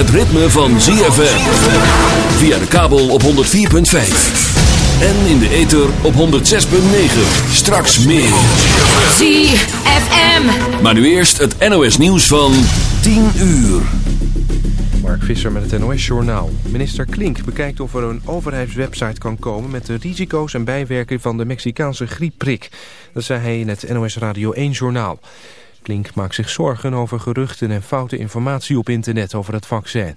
Het ritme van ZFM. Via de kabel op 104.5. En in de ether op 106.9. Straks meer. ZFM. Maar nu eerst het NOS nieuws van 10 uur. Mark Visser met het NOS Journaal. Minister Klink bekijkt of er een overheidswebsite kan komen... met de risico's en bijwerkingen van de Mexicaanse griepprik. Dat zei hij in het NOS Radio 1 Journaal. Klink maakt zich zorgen over geruchten en foute informatie op internet over het vaccin.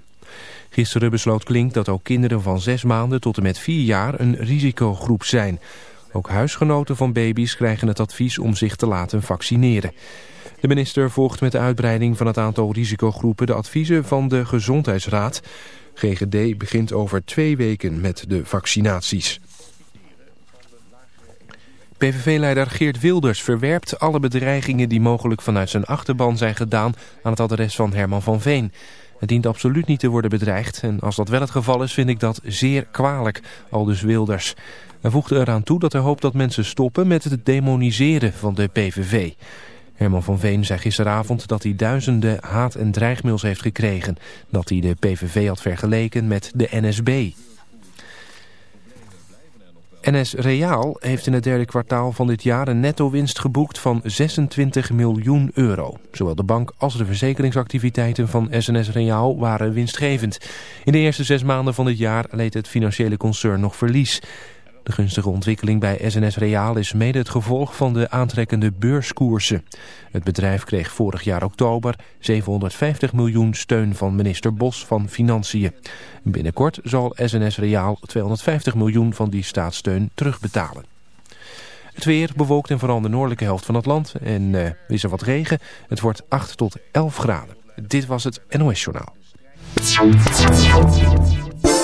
Gisteren besloot Klink dat ook kinderen van zes maanden tot en met vier jaar een risicogroep zijn. Ook huisgenoten van baby's krijgen het advies om zich te laten vaccineren. De minister volgt met de uitbreiding van het aantal risicogroepen de adviezen van de Gezondheidsraad. GGD begint over twee weken met de vaccinaties. PVV-leider Geert Wilders verwerpt alle bedreigingen die mogelijk vanuit zijn achterban zijn gedaan aan het adres van Herman van Veen. Het dient absoluut niet te worden bedreigd en als dat wel het geval is vind ik dat zeer kwalijk, aldus Wilders. Hij voegde eraan toe dat hij hoopt dat mensen stoppen met het demoniseren van de PVV. Herman van Veen zei gisteravond dat hij duizenden haat- en dreigmails heeft gekregen. Dat hij de PVV had vergeleken met de NSB. NS Reaal heeft in het derde kwartaal van dit jaar een netto-winst geboekt van 26 miljoen euro. Zowel de bank als de verzekeringsactiviteiten van SNS Reaal waren winstgevend. In de eerste zes maanden van dit jaar leed het financiële concern nog verlies. De gunstige ontwikkeling bij SNS Reaal is mede het gevolg van de aantrekkende beurskoersen. Het bedrijf kreeg vorig jaar oktober 750 miljoen steun van minister Bos van Financiën. Binnenkort zal SNS Reaal 250 miljoen van die staatssteun terugbetalen. Het weer bewolkt in vooral de noordelijke helft van het land en uh, is er wat regen. Het wordt 8 tot 11 graden. Dit was het NOS Journaal.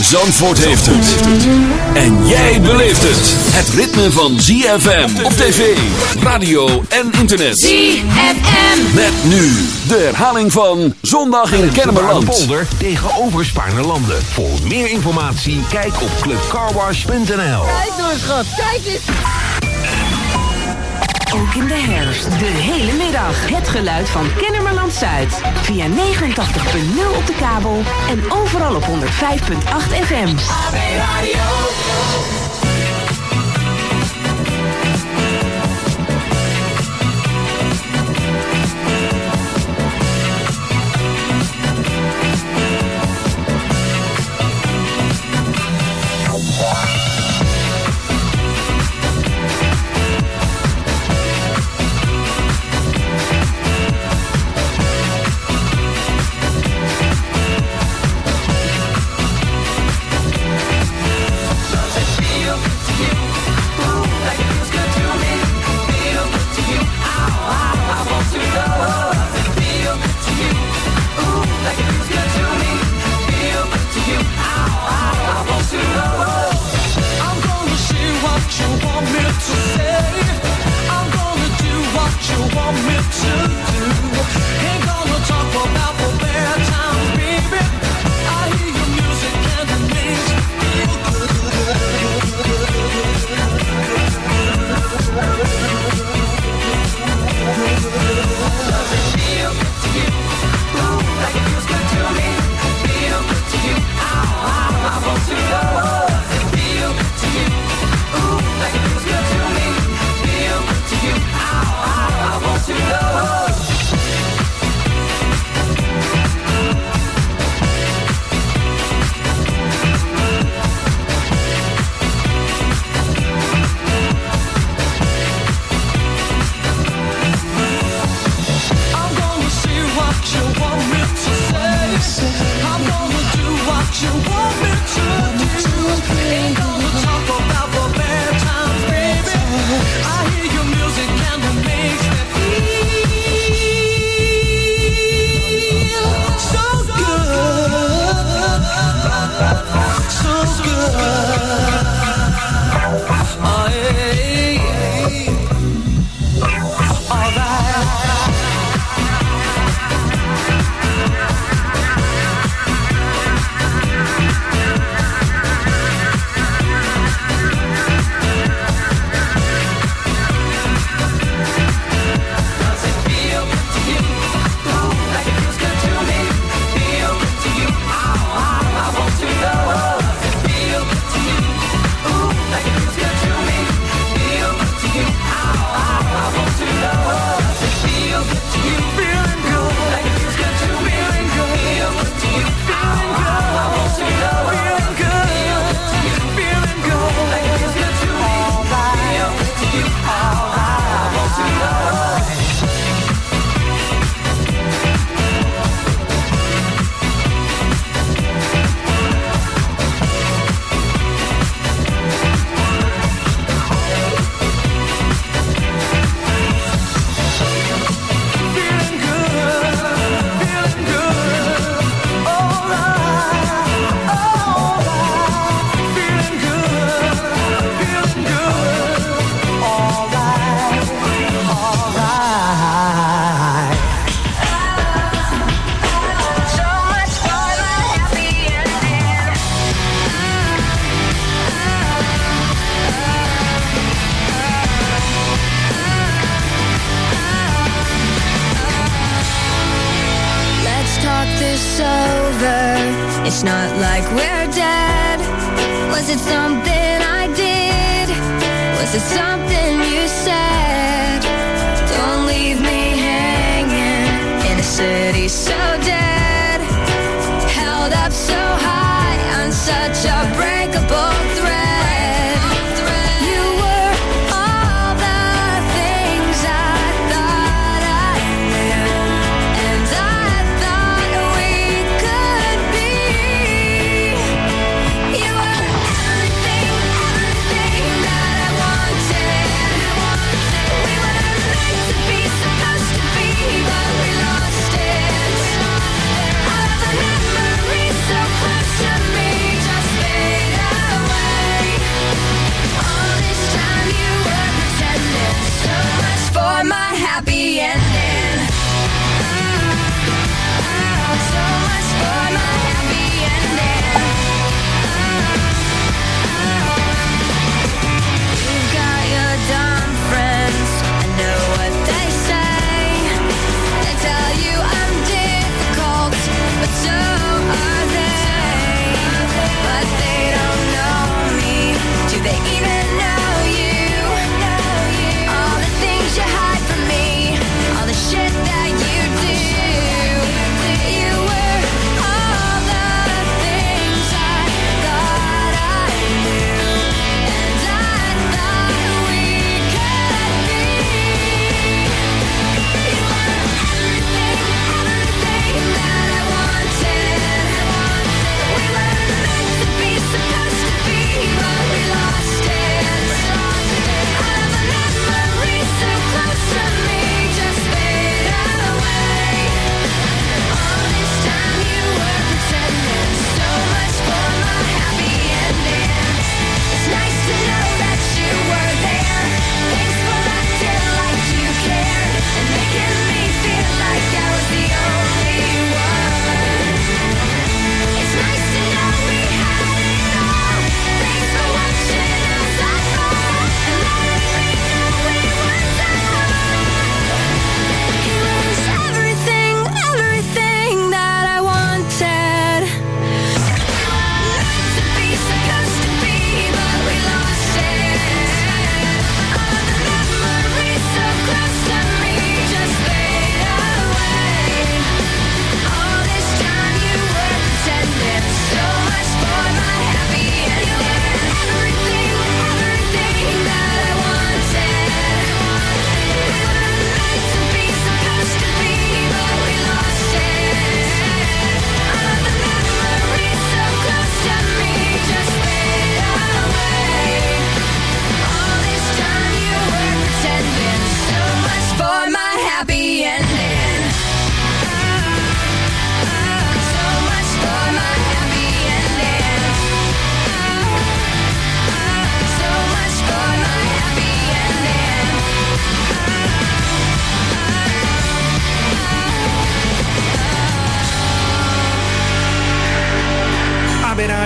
Zandvoort heeft het. En jij beleeft het. Het ritme van ZFM op tv, radio en internet. ZFM. Met nu de herhaling van Zondag in Kennemerland. polder tegenover Spaarne-Landen. Voor meer informatie kijk op clubcarwash.nl. Kijk nou eens, schat. Kijk eens. Ook in de herfst, de hele middag. Het geluid van Kennemerland Zuid. Via 89.0 op de kabel en overal op 105.8 FM. Feel you want me to.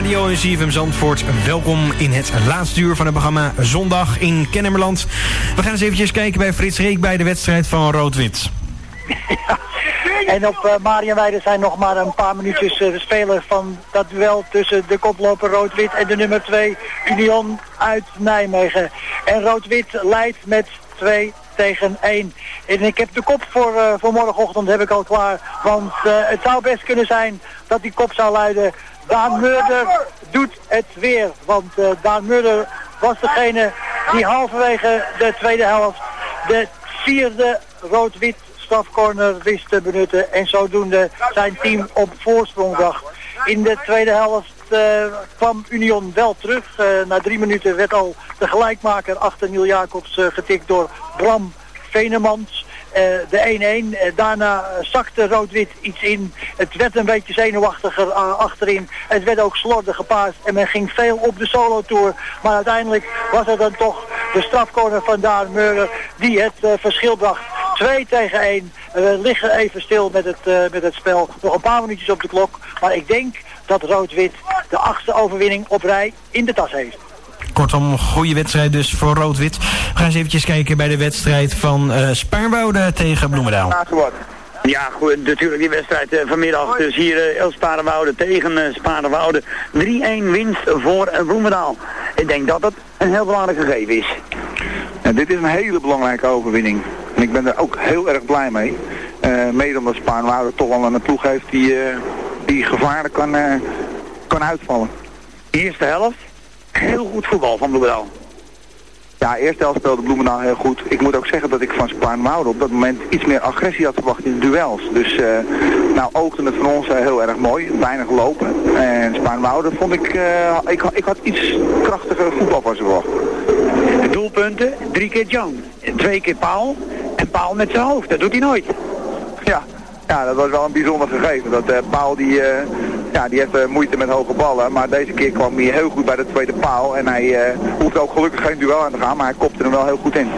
Radio en CFM Zandvoort. Welkom in het laatste uur van het programma Zondag in Kennemerland. We gaan eens eventjes kijken bij Frits Reek bij de wedstrijd van Rood-Wit. En op uh, Marienweide zijn nog maar een paar minuutjes eh, te spelen van dat duel tussen de koploper Rood-Wit en de nummer 2 Union uit Nijmegen. En Rood-Wit leidt met 2 tegen 1. En ik heb de kop voor, eh, voor morgenochtend heb ik al klaar. Want eh, het zou best kunnen zijn dat die kop zou luiden. Daan Murder doet het weer. Want eh, Daan Murder was degene die halverwege de tweede helft de vierde rood-wit strafcorner wist te benutten. En zodoende zijn team op voorsprong bracht. In de tweede helft eh, kwam Union wel terug. Eh, na drie minuten werd al de gelijkmaker achter Niel Jacobs getikt door Bram Venemans. Eh, de 1-1. Eh, daarna zakte Rood-Wit iets in. Het werd een beetje zenuwachtiger eh, achterin. Het werd ook slordig gepaast. En men ging veel op de solo-tour. Maar uiteindelijk was het dan toch de strafcorner van Daan Meurer die het verschil bracht. 2 tegen 1. We liggen even stil met het, met het spel. Nog een paar minuutjes op de klok. Maar ik denk dat Rood-Wit de achtste overwinning op rij in de tas heeft. Kortom, goede wedstrijd dus voor Rood-Wit. We gaan eens eventjes kijken bij de wedstrijd van eh Spaarnwoude tegen Bloemendaal. Ja, goed, natuurlijk die wedstrijd eh, vanmiddag. Dus hier uh, El Sparenwoude tegen uh, Sparenwoude. 3-1 winst voor uh, Bloemendaal. Ik denk dat dat een heel belangrijk gegeven is. Ja, dit is een hele belangrijke overwinning. En ik ben er ook heel erg blij mee. Uh, mede omdat Sparenwoude toch wel een ploeg heeft die, die gevaarlijk kan, kan uitvallen. Eerste helft, heel goed voetbal van Bloemendaal. Ja, eerst helft speelde Bloemendaal heel goed. Ik moet ook zeggen dat ik van Spaarnwoude op dat moment iets meer agressie had verwacht in de duels. Dus uh, nou oogde het van ons uh, heel erg mooi, weinig lopen. En Spaarnwoude vond ik, uh, ik, ik had iets krachtiger voetbal van ze verwacht. De doelpunten, drie keer Jan, twee keer Paul en Paul met zijn hoofd, dat doet hij nooit. Ja, ja dat was wel een bijzonder gegeven. Dat Paul die ja, die heeft uh, moeite met hoge ballen. Maar deze keer kwam hij heel goed bij de tweede paal. En hij uh, hoeft ook gelukkig geen duel aan te gaan, maar hij kopte hem wel heel goed in.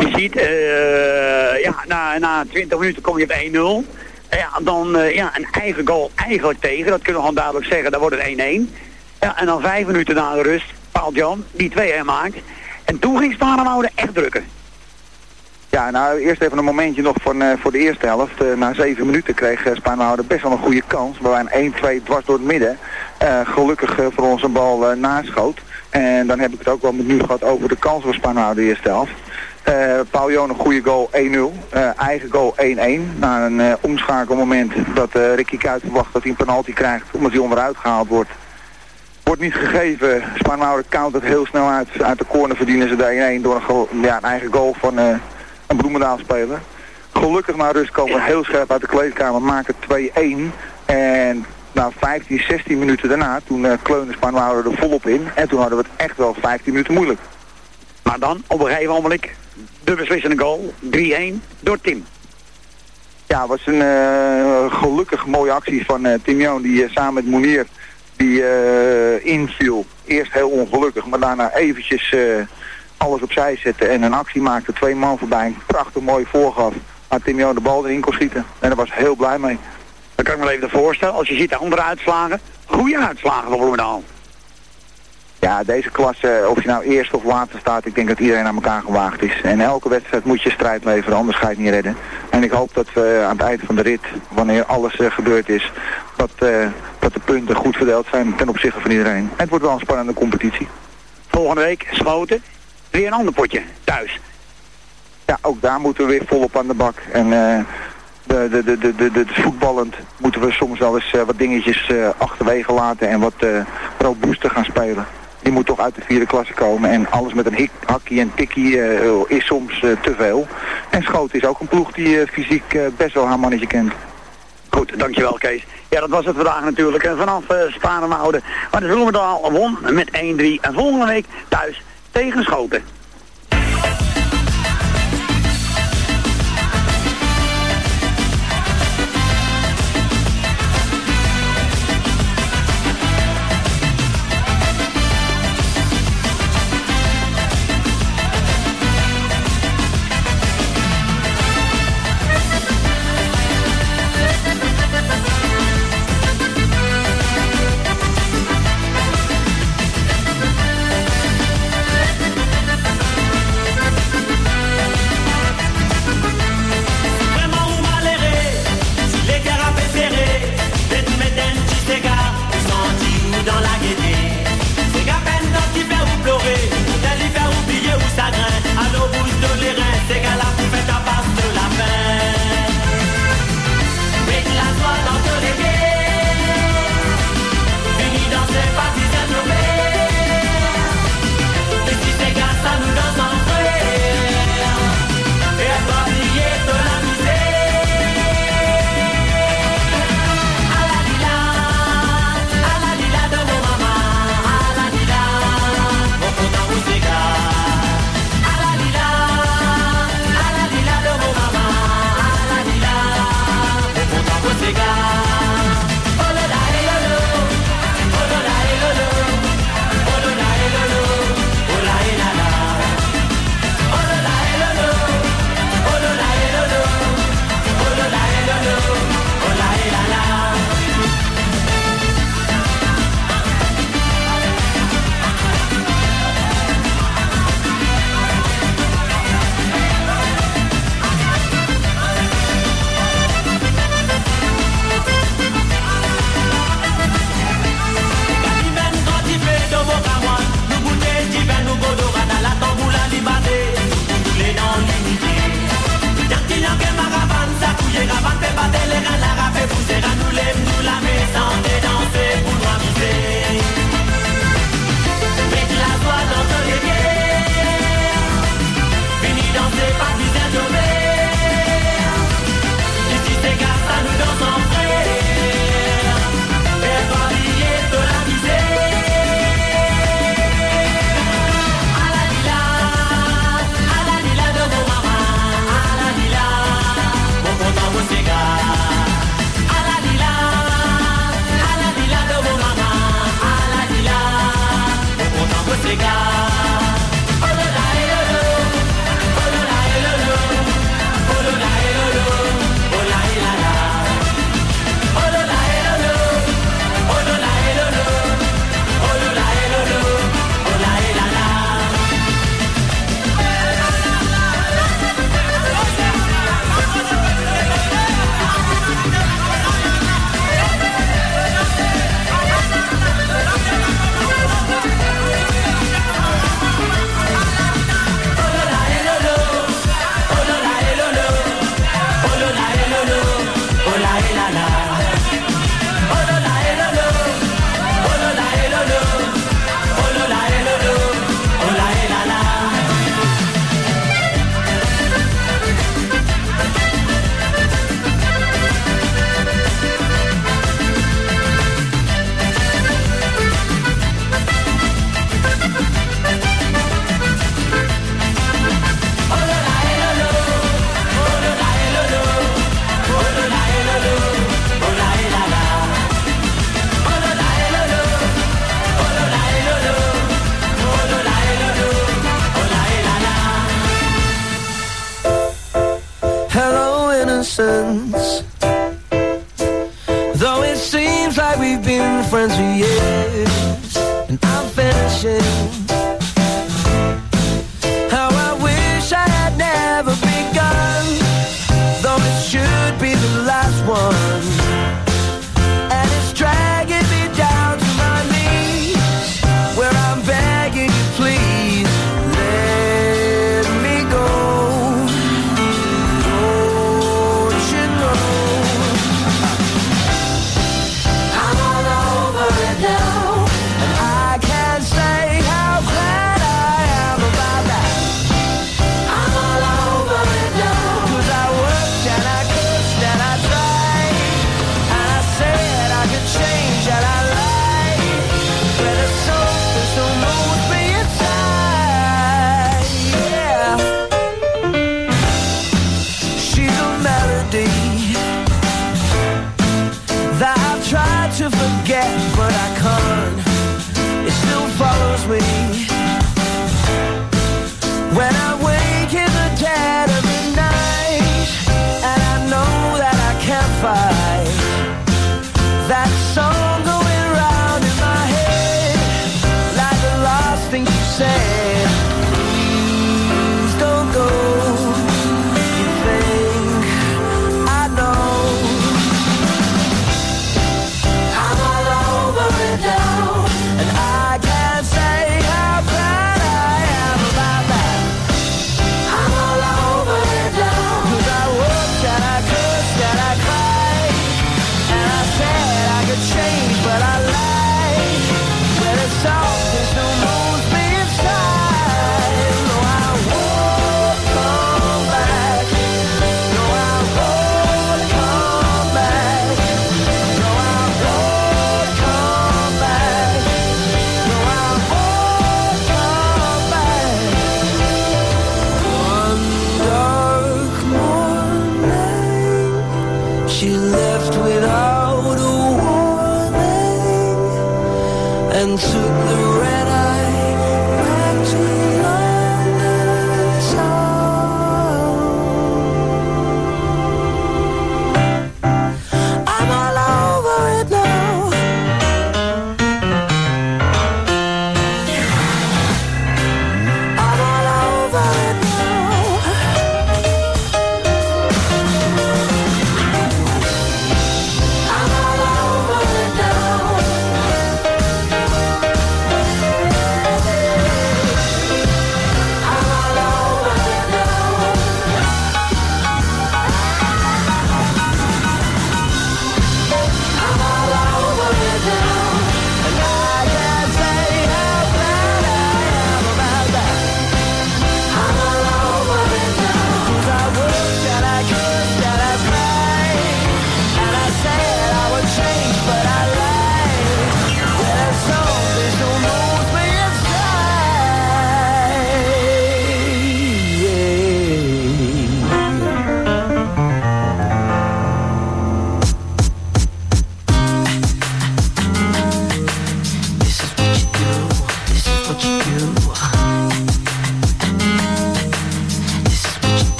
Je ziet, uh, ja, na, na 20 minuten kom je op 1-0. Ja, dan ja, een eigen goal eigenlijk tegen. Dat kunnen we gewoon duidelijk zeggen. Dan wordt het 1-1. Ja, en dan vijf minuten na de rust, Paul Jan, die 2-1 maakt. En toen ging Sparenwouden echt drukken. Ja, nou eerst even een momentje nog van, uh, voor de eerste helft. Uh, na zeven minuten kreeg uh, best wel een goede kans. Waar wij een 1-2 dwars door het midden. gelukkig voor ons een bal naschoot. En dan heb ik het ook wel met nu gehad over de kans voor de eerste helft. Paul Joon een goede goal 1-0. eigen goal 1-1. Na een omschakelmoment dat Ricky Kuit verwacht dat hij een penalty krijgt. Omdat hij onderuit gehaald wordt. Wordt niet gegeven. Spaanhouder count het heel snel uit. Uit de corner verdienen ze de 1-1 door een, ja, een eigen goal van een Bloemendaal speler. Gelukkig naar rust komen we heel scherp uit de kleedkamer, maken 2-1. En na 15, 16 minuten daarna, toen uh, Kleunen Spaanwouden er volop in. En toen hadden we het echt wel 15 minuten moeilijk. Maar dan, op een gegeven moment, de beslissende goal, 3-1, door Tim. Ja, het was een uh, gelukkig mooie actie van uh, Tim Joon, die samen met Monier die inviel. Eerst heel ongelukkig, maar daarna eventjes alles opzij zetten en een actie maakte. Twee man voorbij, een prachtig mooi voorgaf. Maar Timio de bal erin kon schieten. En daar was heel blij mee. Dan kan ik me even voorstellen, als je ziet de andere uitslagen, goede uitslagen van Bloemendaal. Ja, deze klasse, of je nou eerst of later staat, ik denk dat iedereen aan elkaar gewaagd is. En elke wedstrijd moet je strijd leveren, anders ga je het niet redden. En ik hoop dat we aan het eind van de rit, wanneer alles uh, gebeurd is, dat, uh, dat de punten goed verdeeld zijn ten opzichte van iedereen. En het wordt wel een spannende competitie. Volgende week schoten, weer een ander potje thuis. Ja, ook daar moeten we weer volop aan de bak. En uh, de, de, de, de, de, de, voetballend moeten we soms wel eens uh, wat dingetjes uh, achterwege laten en wat robuuster gaan spelen. Die moet toch uit de vierde klasse komen. En alles met een hik, hakkie en tikkie is soms te veel. En Schoot is ook een ploeg die fysiek best wel haar mannetje kent. Goed, dankjewel Kees. Ja, dat was het vandaag natuurlijk. En vanaf uh, Sparenwouden. Maar de Bloemendaal won met 1-3. En volgende week thuis tegen she left without a warning and took the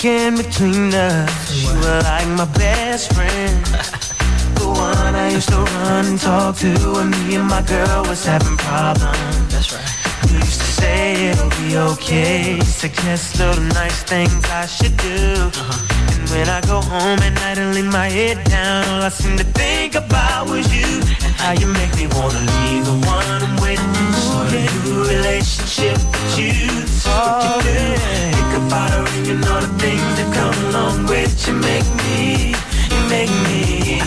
weekend between us. You were like my best friend. The one I used to run and talk to when me and my girl was having problems. That's right. You used to say it'll be okay. Suggest little nice things I should do. And when I go home at night and lay my head down, all I seem to think about was you and how you make me wanna leave the one I'm with. Start a new relationship with you. This is what you do. Think about her and know the things that come along with you. Make me, you make me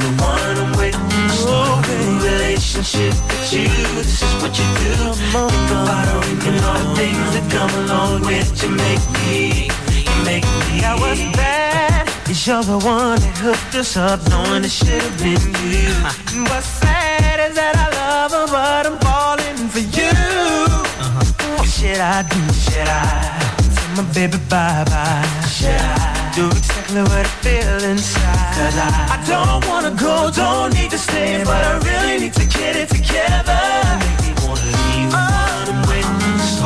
the one I'm with. Start a new relationship with you. This is what you do. Think about her and you the things that come along with you. Make me, make me. I was bad. Cause you're the one that hooked us up, knowing it should have been you. And What's sad is that I love her, but I'm falling for you. Uh-huh. What should I do? Should I tell my baby bye bye? Should I do exactly what I feel inside? Cause I, I don't wanna go, don't need to stay, but I really need to get it together. Make me wanna leave the one I'm with.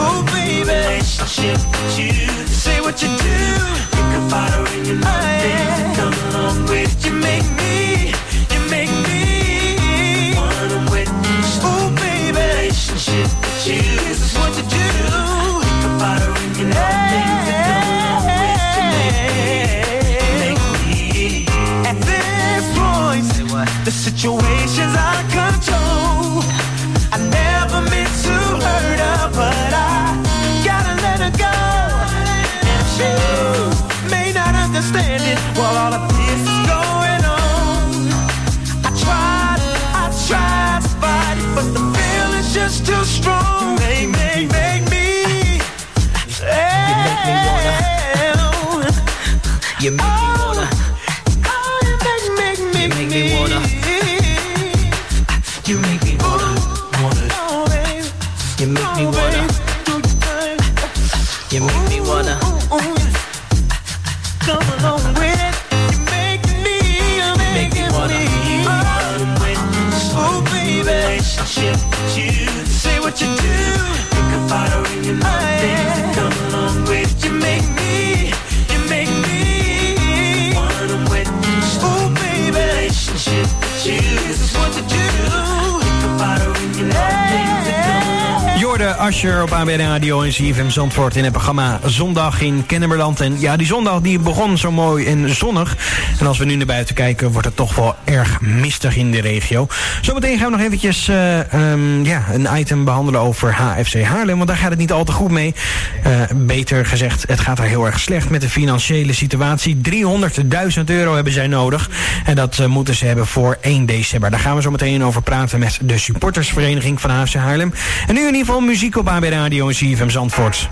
Oh, baby. Relationship with you say what you do. You can fight in your love oh, yeah. and come along with. You make me, you make me wanna witness. Ooh, baby, relationship that you. This is what you do. You can fight follow in your love yeah. Radio en CFM Zandvoort in het programma Zondag in Kennemerland. En ja, die zondag die begon zo mooi en zonnig. En als we nu naar buiten kijken, wordt het toch wel erg mistig in de regio. Zometeen gaan we nog eventjes eh, ehm, ja, een item behandelen over HFC Haarlem. Want daar gaat het niet al te goed mee. Eh, beter gezegd, het gaat daar heel erg slecht met de financiële situatie. 300.000 euro hebben zij nodig. En dat eh, moeten ze hebben voor 1 december. Daar gaan we zo meteen over praten met de supportersvereniging van HFC Haarlem. En nu in ieder geval muziek op AB Radio en CFM Zandvoort.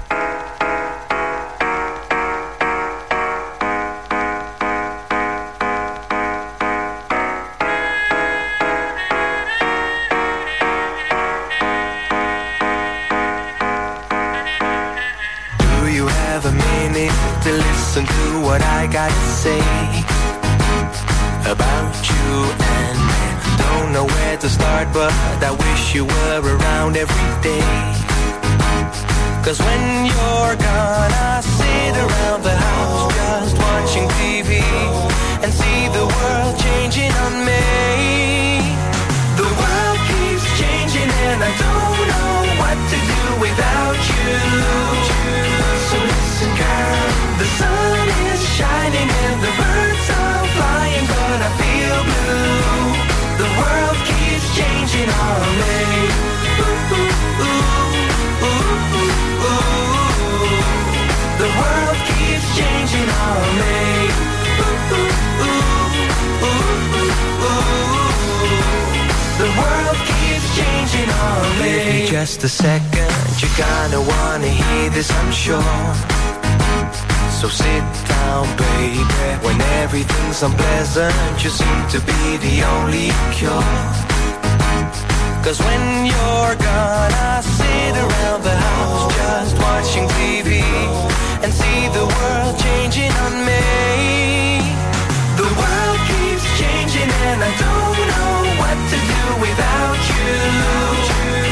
Just a second, you're gonna wanna hear this, I'm sure. So sit down, baby. When everything's unpleasant, you seem to be the only cure. Cause when you're gone, I sit around the house just watching TV and see the world changing on me. The world keeps changing and I don't know what to do without you.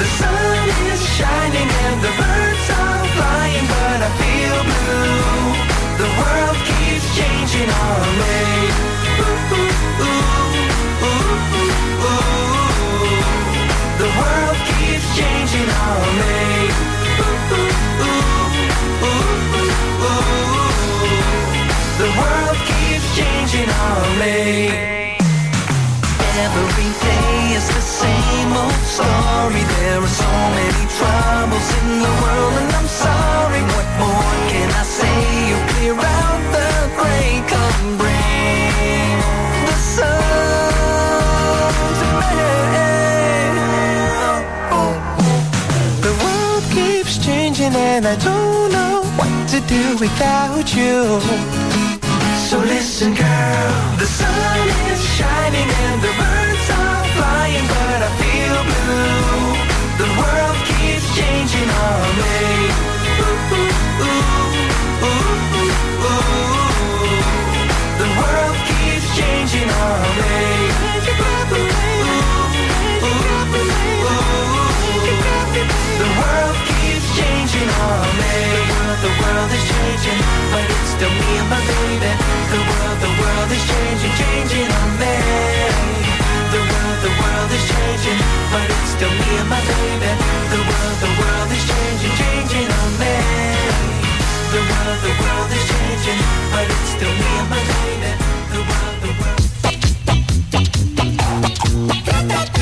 The sun is shining and the birds are flying, but I feel blue. The world keeps changing our day. Ooh, ooh, ooh, ooh, ooh, The world keeps changing our day. The world keeps changing our day. Every day is the same old story. There are so many troubles in the world, and I'm sorry. What more can I say? You clear out the gray, come bring the sun to me. The world keeps changing, and I don't know what to do without you. So listen, girl, the sun is shining and the still me and my baby. The world, the world is changing, changing on me. The world, the world is changing, but it's still me and my baby. The world, the world is changing, changing on me. The world, the world is changing, but it's still me and my baby. The world, the world.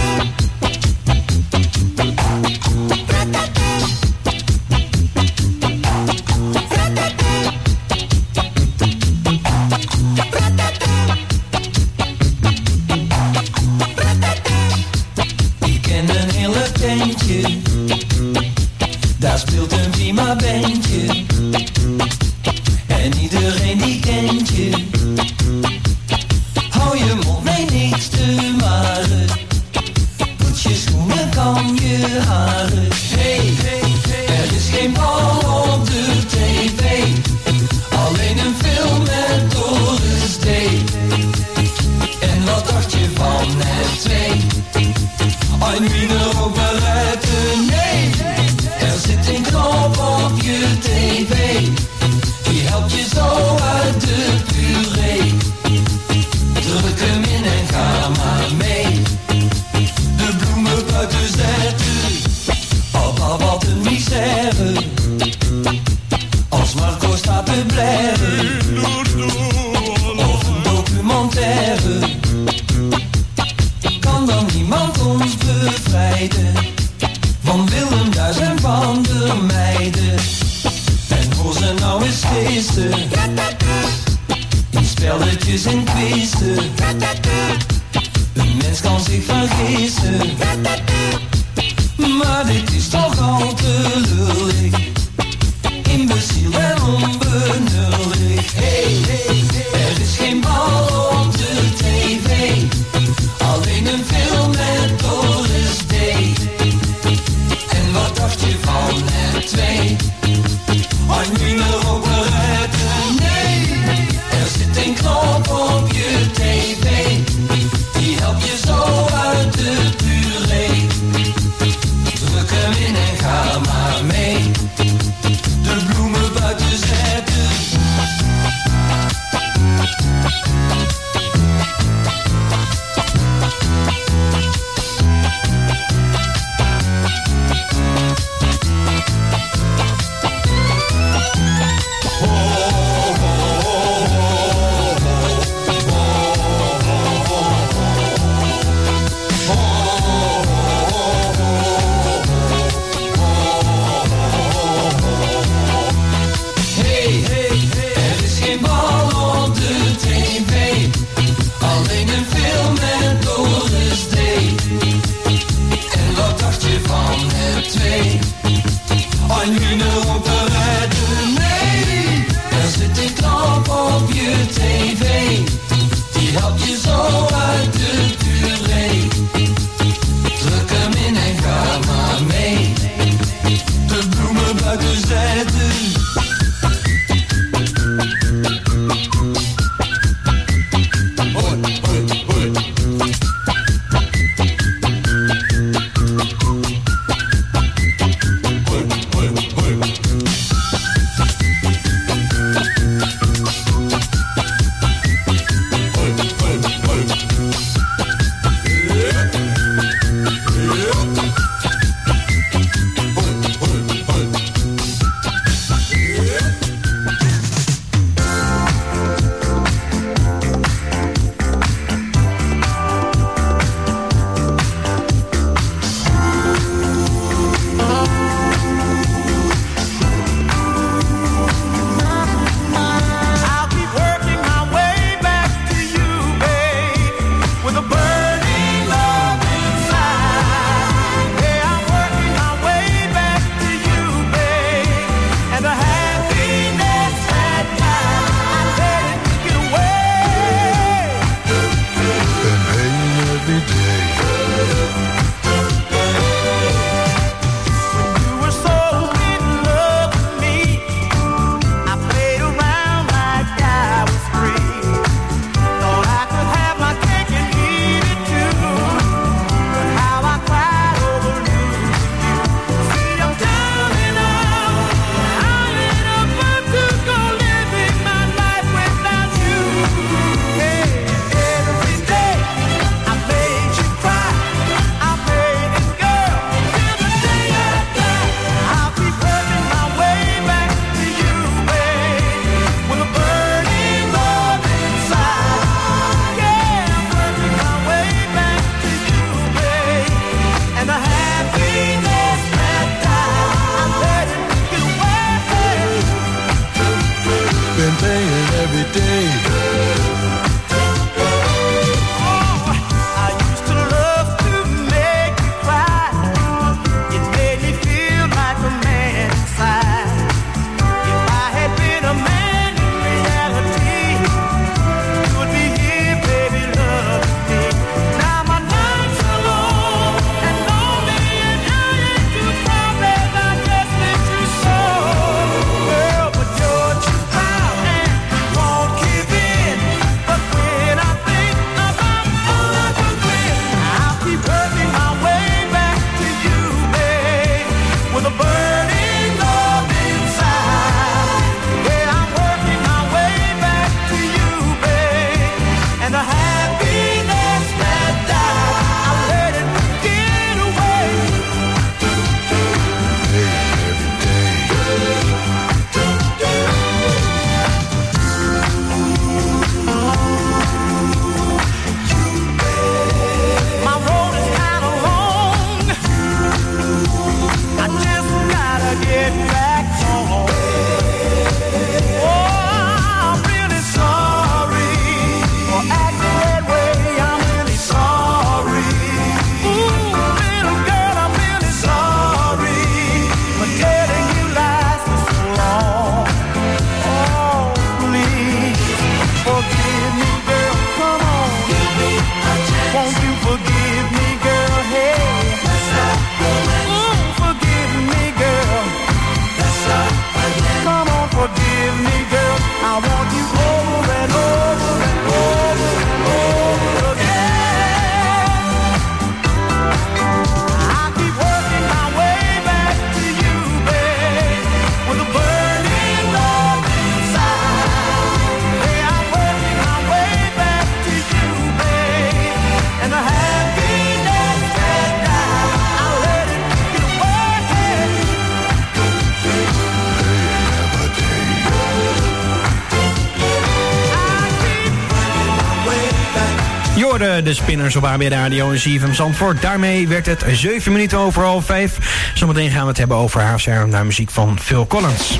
de spinners op AB Radio en ZFM Zandvoort. Daarmee werd het 7 minuten over half 5. Zometeen gaan we het hebben over HCR naar muziek van Phil Collins.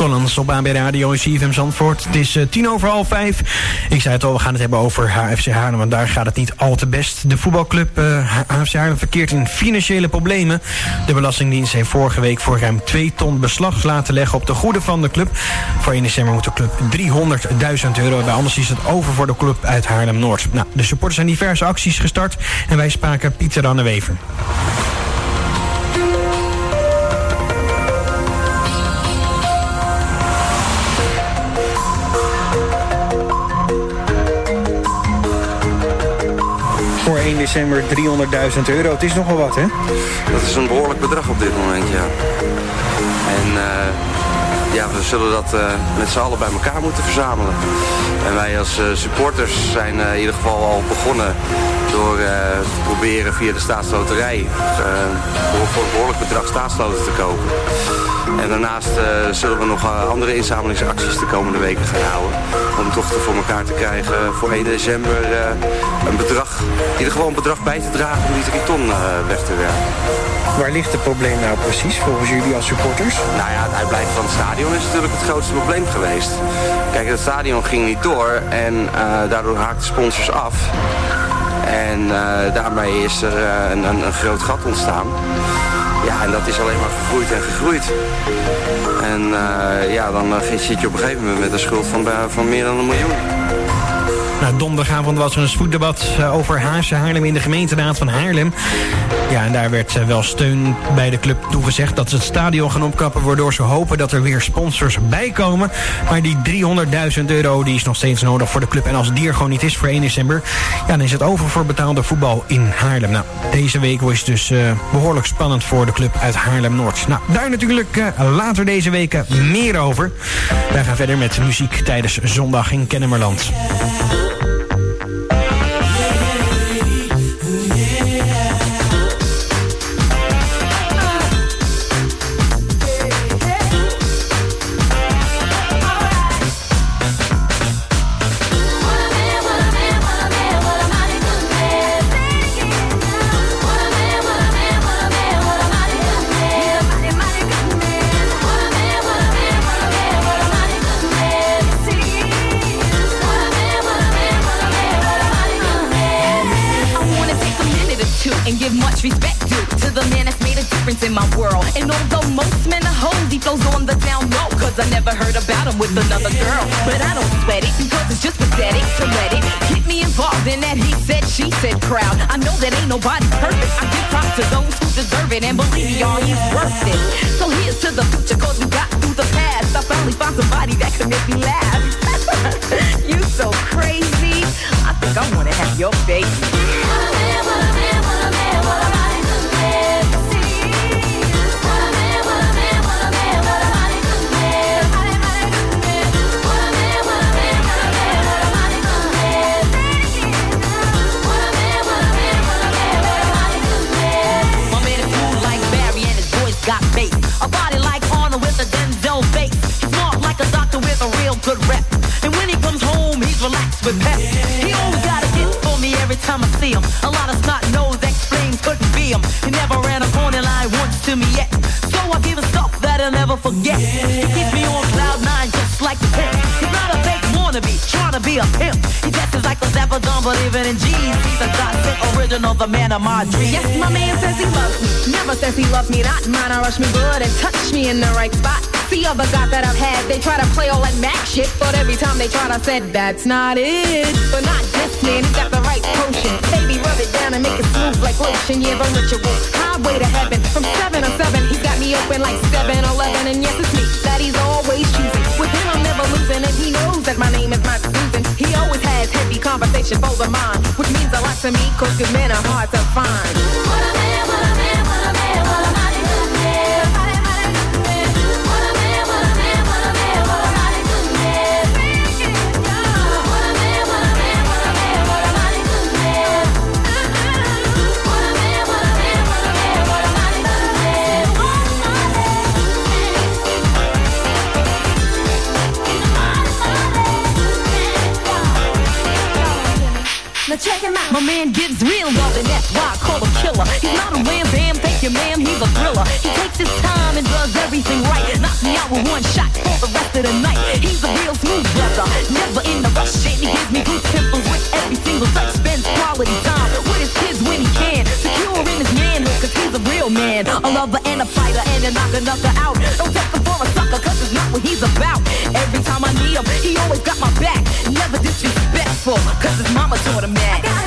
Collins op AB Radio en CFM Zandvoort. Het is eh, tien over half vijf. Ik zei het al, we gaan het hebben over HFC Haarlem, want daar gaat het niet al te best. De voetbalclub eh, HFC Haarlem verkeert in financiële problemen. De Belastingdienst heeft vorige week voor ruim 2 ton beslag laten leggen op de goede van de club. Voor 1 december moet de club 300.000 euro hebben, anders is het over voor de club uit Haarlem-Noord. Nou, de supporters zijn diverse acties gestart en wij spraken Pieter Anne december 300.000 euro. Het is nogal wat, hè? Dat is een behoorlijk bedrag op dit moment, ja. En eh, ja, we zullen dat eh, met z'n allen bij elkaar moeten verzamelen. En wij als eh, supporters zijn in ieder geval al begonnen door eh, te proberen via de staatsloterij eh, voor voor een behoorlijk bedrag staatsloten te kopen. En daarnaast eh, zullen we nog andere inzamelingsacties de komende weken gaan houden. Om toch voor elkaar te krijgen voor 1 december een bedrag, in ieder geval een bedrag bij te dragen om die 3 ton weg te werken. Waar ligt het probleem nou precies volgens jullie als supporters? Nou ja, het uitblijven van het stadion is natuurlijk het grootste probleem geweest. Kijk, het stadion ging niet door en daardoor haakten sponsors af. En eh, daarmee is er eh, een, een, een groot gat ontstaan. Ja, en dat is alleen maar gegroeid en gegroeid. En eh, ja, dan zit je op een gegeven moment met een schuld van, van meer dan een miljoen. Nou, donderdagavond was er een spoeddebat eh, over Haarse Haarlem in de gemeenteraad van Haarlem. Ja, en daar werd eh, wel steun bij de club toegezegd dat ze het stadion gaan opkappen... waardoor ze hopen dat er weer sponsors bij komen. Maar die 300.000 euro die is nog steeds nodig voor de club. En als die er gewoon niet is voor 1 december... ja, dan is het over voor betaalde voetbal in Haarlem. Nou, deze week was dus eh, behoorlijk spannend voor de club uit Haarlem-Noord. Nou, daar natuurlijk later deze weken meer over. Wij gaan verder met muziek tijdens Zondag in Kennemerland. And believe y'all, he's worth it. So But in Jesus. a godsend original, the man of my dreams. Yes, my man says he loves me. Never says he loves me not. Mine, I rush me good and touch me in the right spot. See other guys that I've had, they try to play all that Mac shit, but every time they try to said that's not it. But not this man, he got the right potion. Baby, rub it down and make it smooth like lotion. Yeah, the ritual. Highway to heaven. From seven to seven, he's got me open like 7-Eleven, and yes, it's me that he's always he knows that my name is not Susan. He always has heavy conversation for the mind, which means a lot to me, cause good men are hard to find. Now check him out. My man gives real love, and that's why I call him killer. He's not a wham bam, thank you, ma'am. He's a thriller. He takes his time and does everything right. Knocks me out with one shot for the rest of the night. He's a real smooth brother, never in a rush. And he gives me blue temples with every single touch. Spends quality time with his kids when he can cause he's a real man, a lover and a fighter and a knocker knocker out. Don't test him for a sucker, cause it's not what he's about. Every time I need him, he always got my back. Never disrespectful, cause his mama taught him that.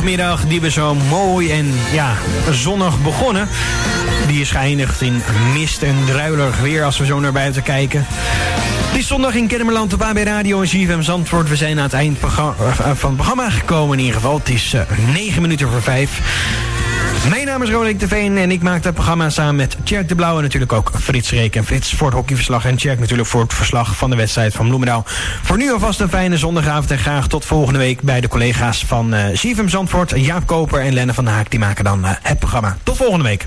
zondagmiddag die we zo mooi en ja, zonnig begonnen. Die is geëindigd in mist en druilerig weer als we zo naar buiten kijken. Dit is zondag in Kennemerland op AB Radio en GVM Zandvoort. We zijn aan het eind van het programma gekomen in ieder geval. Het is eh, 9 minuten voor 5. Mijn naam is Roderick de Veen en ik maak het programma samen met Tjerk de Blauw... en natuurlijk ook Frits Reek en Frits voor het hockeyverslag... en Tjerk natuurlijk voor het verslag van de wedstrijd van Bloemendaal. Voor nu alvast een fijne zondagavond en graag tot volgende week... bij de collega's van CFM Zandvoort, Jaap Koper en Lenne van Haak. Die maken dan eh, het programma. Tot volgende week.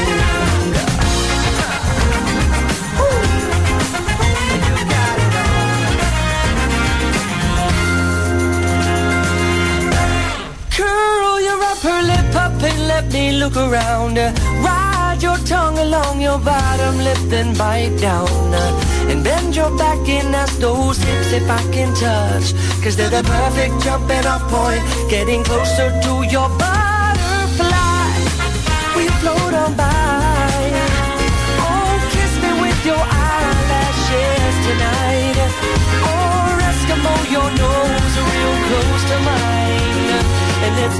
and let me look around. Ride your tongue along your bottom lip, then bite down. And bend your back in as those hips if I can touch. Cause they're the perfect jumping off point, getting closer to your butterfly. We float on by. Oh, kiss me with your eyelashes tonight. Or Eskimo, your nose real close to mine. And let's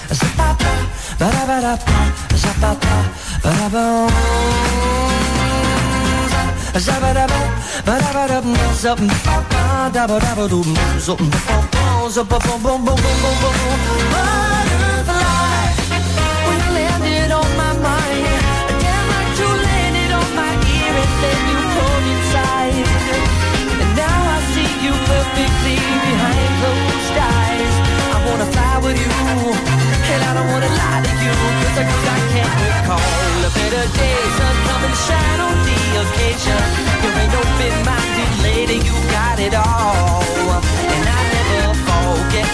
Barabara, zapata, barabara, zabaraba, barabara, zapata, dabarabadu, zapata, zapata, butterfly. When you landed on my mind, damn like you landed on my ear and then you pulled me tight. And now I see you perfectly behind closed eyes. I wanna fly with you. But I don't wanna lie to you, cause I, cause I can't recall a better day. Sun come and shine on the occasion. You're an open-minded lady, you got it all. And I never forget.